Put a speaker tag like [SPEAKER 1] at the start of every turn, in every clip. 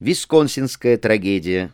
[SPEAKER 1] Висконсинская трагедия.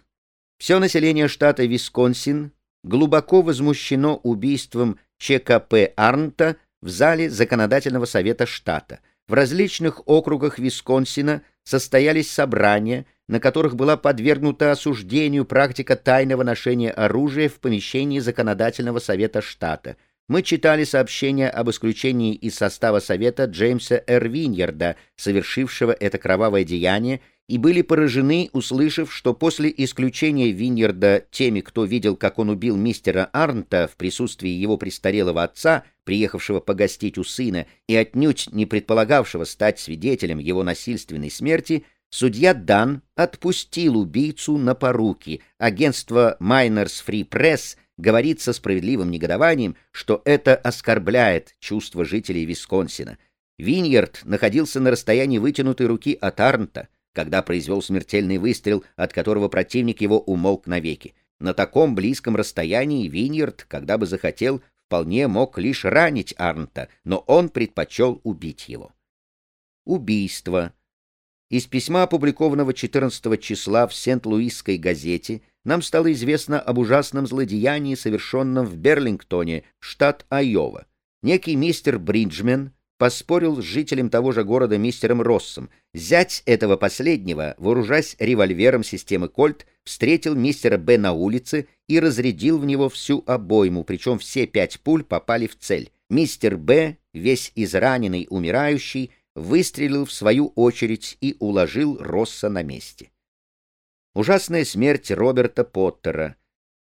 [SPEAKER 1] Все население штата Висконсин глубоко возмущено убийством ЧКП Арнта в зале Законодательного совета штата. В различных округах Висконсина состоялись собрания, на которых была подвергнута осуждению практика тайного ношения оружия в помещении Законодательного совета штата. Мы читали сообщение об исключении из состава совета Джеймса Р. Виньерда, совершившего это кровавое деяние, и были поражены, услышав, что после исключения Виньерда теми, кто видел, как он убил мистера Арнта в присутствии его престарелого отца, приехавшего погостить у сына и отнюдь не предполагавшего стать свидетелем его насильственной смерти, судья Дан отпустил убийцу на поруки. Агентство Miners Free Press говорит со справедливым негодованием, что это оскорбляет чувства жителей Висконсина. Виньерд находился на расстоянии вытянутой руки от Арнта когда произвел смертельный выстрел, от которого противник его умолк навеки. На таком близком расстоянии Виньерд, когда бы захотел, вполне мог лишь ранить Арнта, но он предпочел убить его. Убийство. Из письма, опубликованного 14 числа в Сент-Луисской газете, нам стало известно об ужасном злодеянии, совершенном в Берлингтоне, штат Айова. Некий мистер Бриджмен поспорил с жителем того же города мистером Россом. Зять этого последнего, вооружаясь револьвером системы «Кольт», встретил мистера Б на улице и разрядил в него всю обойму, причем все пять пуль попали в цель. Мистер Б, весь израненный, умирающий, выстрелил в свою очередь и уложил Росса на месте. Ужасная смерть Роберта Поттера.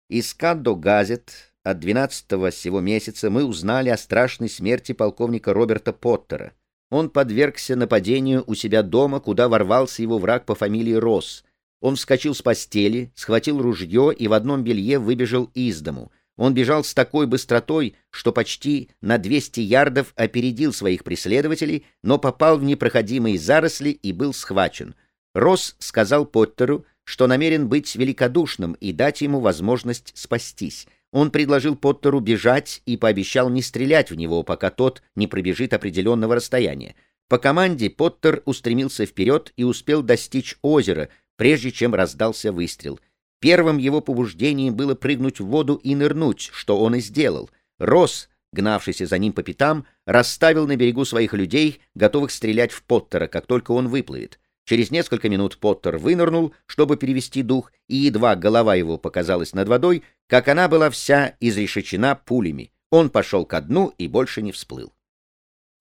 [SPEAKER 1] Из Каддо Газет от 12-го сего месяца мы узнали о страшной смерти полковника Роберта Поттера. Он подвергся нападению у себя дома, куда ворвался его враг по фамилии Росс. Он вскочил с постели, схватил ружье и в одном белье выбежал из дому. Он бежал с такой быстротой, что почти на 200 ярдов опередил своих преследователей, но попал в непроходимые заросли и был схвачен. Росс сказал Поттеру, что намерен быть великодушным и дать ему возможность спастись. Он предложил Поттеру бежать и пообещал не стрелять в него, пока тот не пробежит определенного расстояния. По команде Поттер устремился вперед и успел достичь озера, прежде чем раздался выстрел. Первым его побуждением было прыгнуть в воду и нырнуть, что он и сделал. Росс, гнавшийся за ним по пятам, расставил на берегу своих людей, готовых стрелять в Поттера, как только он выплывет. Через несколько минут Поттер вынырнул, чтобы перевести дух, и едва голова его показалась над водой, как она была вся изрешечена пулями. Он пошел ко дну и больше не всплыл.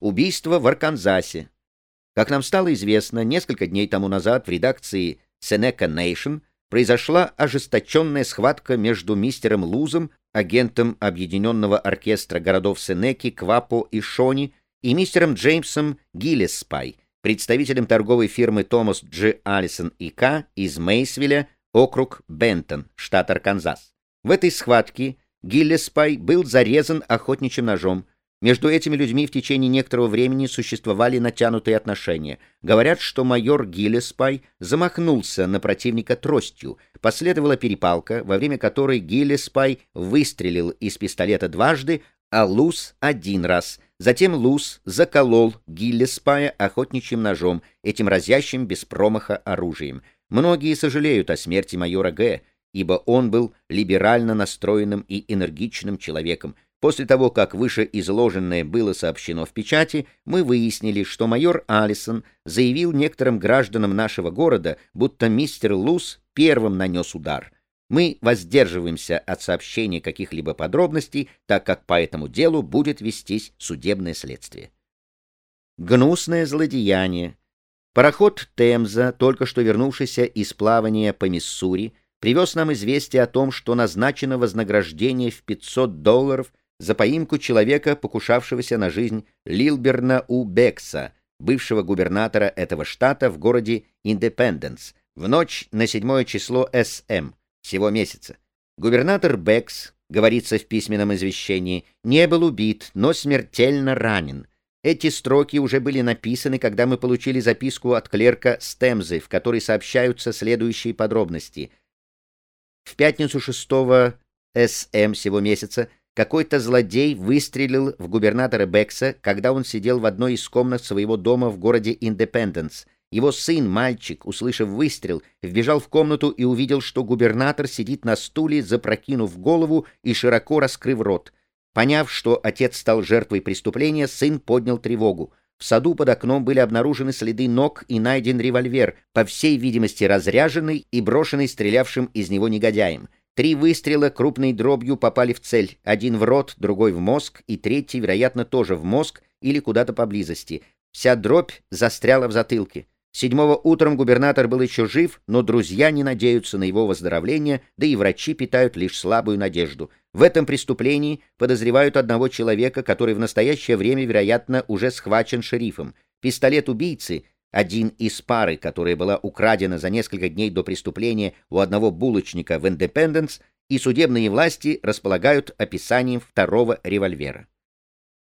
[SPEAKER 1] Убийство в Арканзасе. Как нам стало известно, несколько дней тому назад в редакции Seneca Nation произошла ожесточенная схватка между мистером Лузом, агентом Объединенного оркестра городов Сенеки, Квапо и Шони, и мистером Джеймсом Гиллеспай, представителем торговой фирмы Томас Дж. Алисон и К. из Мейсвилля, округ Бентон, штат Арканзас. В этой схватке Гиллеспай был зарезан охотничьим ножом. Между этими людьми в течение некоторого времени существовали натянутые отношения. Говорят, что майор Гиллеспай замахнулся на противника тростью. Последовала перепалка, во время которой Гиллеспай выстрелил из пистолета дважды, а Луз один раз — Затем Луз заколол Гиллеспая охотничьим ножом, этим разящим без промаха оружием. Многие сожалеют о смерти майора Г., ибо он был либерально настроенным и энергичным человеком. После того, как вышеизложенное было сообщено в печати, мы выяснили, что майор Алисон заявил некоторым гражданам нашего города, будто мистер Луз первым нанес удар — мы воздерживаемся от сообщения каких-либо подробностей, так как по этому делу будет вестись судебное следствие. Гнусное злодеяние. Пароход «Темза», только что вернувшийся из плавания по Миссури, привез нам известие о том, что назначено вознаграждение в 500 долларов за поимку человека, покушавшегося на жизнь Лилберна У. Бекса, бывшего губернатора этого штата в городе Индепенденс, в ночь на 7 число СМ всего месяца. Губернатор Бекс, говорится в письменном извещении, не был убит, но смертельно ранен. Эти строки уже были написаны, когда мы получили записку от клерка Стемзы, в которой сообщаются следующие подробности. В пятницу 6 СМ сего месяца какой-то злодей выстрелил в губернатора Бекса, когда он сидел в одной из комнат своего дома в городе Индепенденс, Его сын, мальчик, услышав выстрел, вбежал в комнату и увидел, что губернатор сидит на стуле, запрокинув голову и широко раскрыв рот. Поняв, что отец стал жертвой преступления, сын поднял тревогу. В саду под окном были обнаружены следы ног и найден револьвер, по всей видимости разряженный и брошенный стрелявшим из него негодяем. Три выстрела крупной дробью попали в цель, один в рот, другой в мозг и третий, вероятно, тоже в мозг или куда-то поблизости. Вся дробь застряла в затылке. Седьмого утром губернатор был еще жив, но друзья не надеются на его выздоровление, да и врачи питают лишь слабую надежду. В этом преступлении подозревают одного человека, который в настоящее время, вероятно, уже схвачен шерифом. Пистолет убийцы, один из пары, которая была украдена за несколько дней до преступления у одного булочника в Индепенденс, и судебные власти располагают описанием второго револьвера.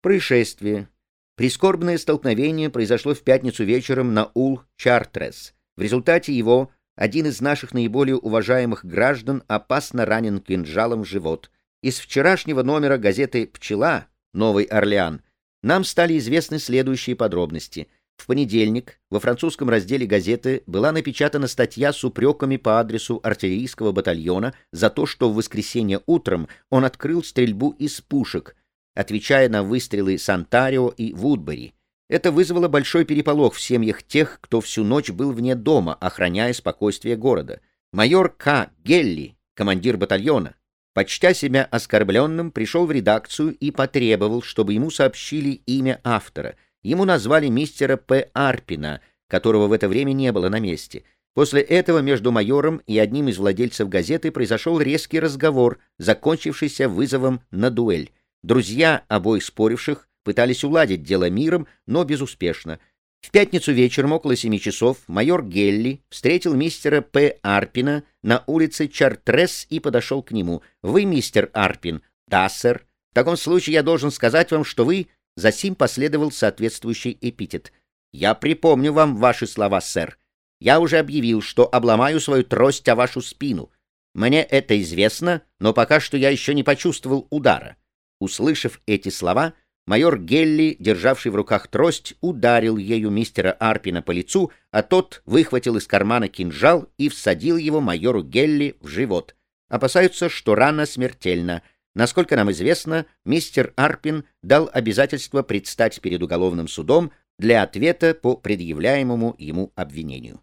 [SPEAKER 1] Происшествие Прискорбное столкновение произошло в пятницу вечером на Ул-Чартрес. В результате его один из наших наиболее уважаемых граждан опасно ранен кинжалом в живот. Из вчерашнего номера газеты «Пчела» Новый Орлеан нам стали известны следующие подробности. В понедельник во французском разделе газеты была напечатана статья с упреками по адресу артиллерийского батальона за то, что в воскресенье утром он открыл стрельбу из пушек, отвечая на выстрелы Сантарио и Вудбери. Это вызвало большой переполох в семьях тех, кто всю ночь был вне дома, охраняя спокойствие города. Майор К. Гелли, командир батальона, почтя себя оскорбленным, пришел в редакцию и потребовал, чтобы ему сообщили имя автора. Ему назвали мистера П. Арпина, которого в это время не было на месте. После этого между майором и одним из владельцев газеты произошел резкий разговор, закончившийся вызовом на дуэль. Друзья обоих споривших пытались уладить дело миром, но безуспешно. В пятницу вечером около семи часов майор Гелли встретил мистера П. Арпина на улице Чартрес и подошел к нему. «Вы мистер Арпин?» «Да, сэр. В таком случае я должен сказать вам, что вы...» За сим последовал соответствующий эпитет. «Я припомню вам ваши слова, сэр. Я уже объявил, что обломаю свою трость о вашу спину. Мне это известно, но пока что я еще не почувствовал удара». Услышав эти слова, майор Гелли, державший в руках трость, ударил ею мистера Арпина по лицу, а тот выхватил из кармана кинжал и всадил его майору Гелли в живот. Опасаются, что рана смертельна. Насколько нам известно, мистер Арпин дал обязательство предстать перед уголовным судом для ответа по предъявляемому ему обвинению.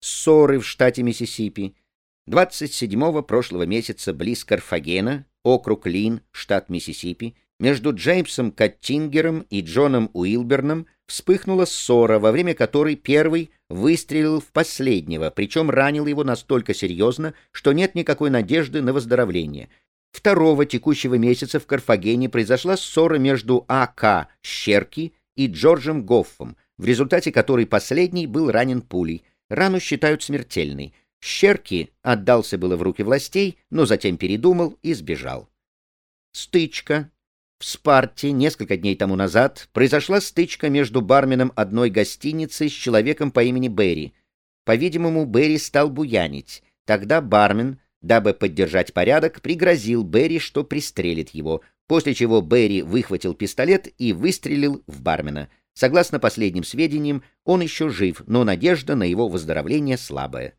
[SPEAKER 1] Ссоры в штате Миссисипи. 27-го прошлого месяца близ Карфагена округ Лин, штат Миссисипи, между Джеймсом Каттингером и Джоном Уилберном вспыхнула ссора, во время которой первый выстрелил в последнего, причем ранил его настолько серьезно, что нет никакой надежды на выздоровление. Второго текущего месяца в Карфагене произошла ссора между А.К. Щерки и Джорджем Гоффом, в результате которой последний был ранен пулей. Рану считают смертельной. Щерки отдался было в руки властей, но затем передумал и сбежал. Стычка. В Спарте несколько дней тому назад произошла стычка между барменом одной гостиницы с человеком по имени Берри. По-видимому, Берри стал буянить. Тогда бармен, дабы поддержать порядок, пригрозил Берри, что пристрелит его, после чего Берри выхватил пистолет и выстрелил в бармена. Согласно последним сведениям, он еще жив, но надежда на его выздоровление слабая.